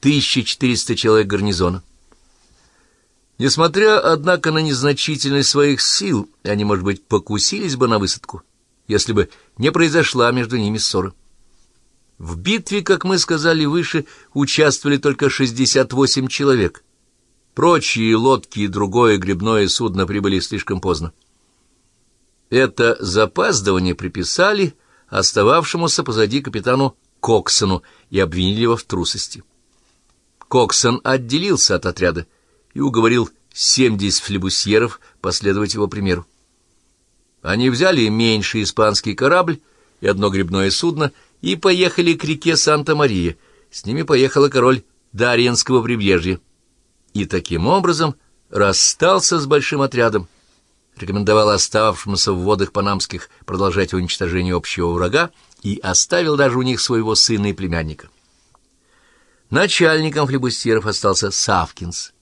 1400 человек гарнизона. Несмотря, однако, на незначительность своих сил, они, может быть, покусились бы на высадку, если бы не произошла между ними ссора. В битве, как мы сказали выше, участвовали только 68 человек. Прочие лодки и другое грибное судно прибыли слишком поздно. Это запаздывание приписали остававшемуся позади капитану Коксону и обвинили его в трусости. Коксон отделился от отряда и уговорил 70 флебусьеров последовать его примеру. Они взяли меньший испанский корабль и одно грибное судно и поехали к реке Санта-Мария. С ними поехала король Дарьинского прибрежья. И таким образом расстался с большим отрядом, рекомендовал оставшимся в водах панамских продолжать уничтожение общего врага и оставил даже у них своего сына и племянника. Начальником флебустьеров остался Савкинс.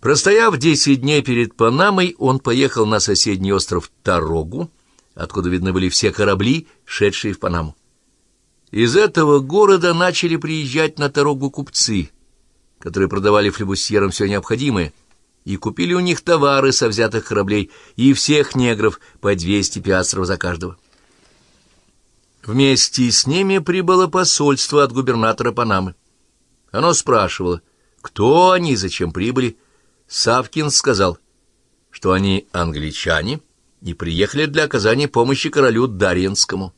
Простояв десять дней перед Панамой, он поехал на соседний остров Тарогу, откуда видны были все корабли, шедшие в Панаму. Из этого города начали приезжать на Тарогу купцы, которые продавали флебусьерам все необходимое, и купили у них товары со взятых кораблей и всех негров по 200 пиастров за каждого. Вместе с ними прибыло посольство от губернатора Панамы. Оно спрашивало, кто они и зачем прибыли. Савкин сказал, что они англичане и приехали для оказания помощи королю Дарьинскому.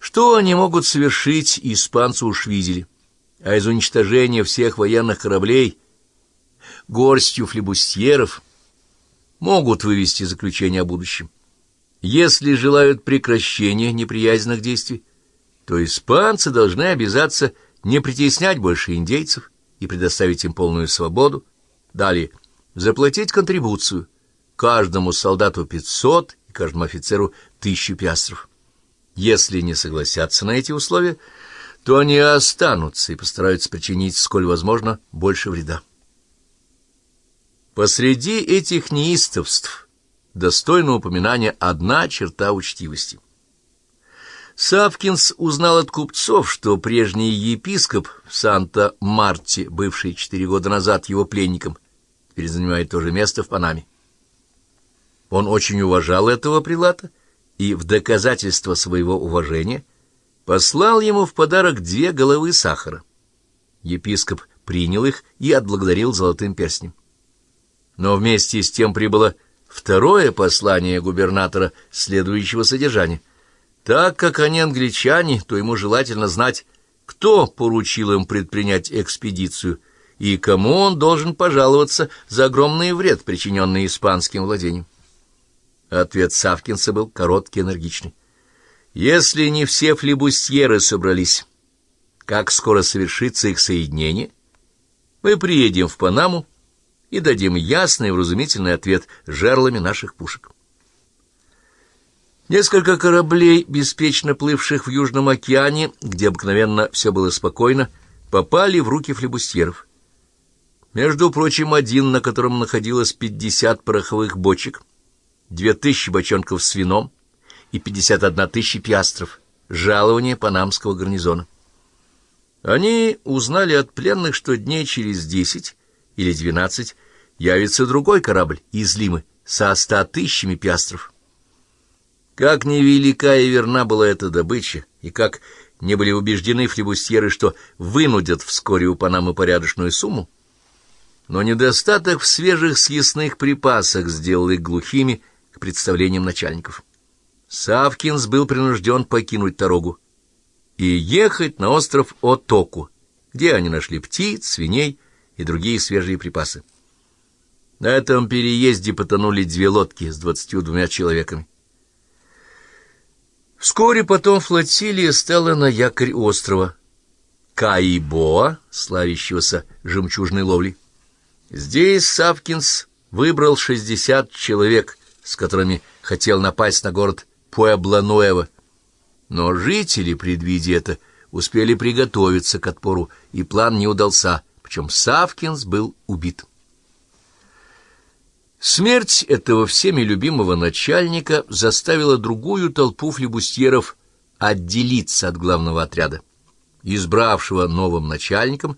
Что они могут совершить, испанцы уж видели, а из уничтожения всех военных кораблей горстью флебустьеров могут вывести заключение о будущем. Если желают прекращения неприязненных действий, то испанцы должны обязаться не притеснять больше индейцев и предоставить им полную свободу. Далее, заплатить контрибуцию, каждому солдату 500 и каждому офицеру 1000 пиастров. Если не согласятся на эти условия, то они останутся и постараются причинить, сколь возможно, больше вреда. Посреди этих неистовств достойна упоминания одна черта учтивости. Савкинс узнал от купцов, что прежний епископ в Санта-Марте, бывший четыре года назад его пленником, теперь занимает то же место в Панаме. Он очень уважал этого прилата и в доказательство своего уважения послал ему в подарок две головы сахара. Епископ принял их и отблагодарил золотым перстнем. Но вместе с тем прибыло Второе послание губернатора следующего содержания. Так как они англичане, то ему желательно знать, кто поручил им предпринять экспедицию и кому он должен пожаловаться за огромный вред, причиненный испанским владением. Ответ Савкинса был короткий и энергичный. «Если не все флебустьеры собрались, как скоро совершится их соединение, мы приедем в Панаму, и дадим ясный и вразумительный ответ жерлами наших пушек. Несколько кораблей, беспечно плывших в Южном океане, где обыкновенно все было спокойно, попали в руки флебустьеров. Между прочим, один, на котором находилось 50 пороховых бочек, 2000 бочонков с вином и 51 тысяча пиастров, жалование панамского гарнизона. Они узнали от пленных, что дней через десять или двенадцать явится другой корабль из Лимы со ста тысячами пиастров. Как невелика и верна была эта добыча, и как не были убеждены флебустьеры, что вынудят вскоре у Панамы порядочную сумму, но недостаток в свежих съестных припасах сделал их глухими к представлениям начальников. Савкинс был принужден покинуть дорогу и ехать на остров Отоку, где они нашли птиц, свиней и другие свежие припасы. На этом переезде потонули две лодки с двадцатью двумя человеками. Вскоре потом флотилия стала на якорь острова Каибоа, славящегося жемчужной ловлей. Здесь Савкинс выбрал шестьдесят человек, с которыми хотел напасть на город Пуэбло-Нуэво. Но жители, предвидя это, успели приготовиться к отпору, и план не удался, причем Савкинс был убит. Смерть этого всеми любимого начальника заставила другую толпу флебустьеров отделиться от главного отряда. избравшего новым начальником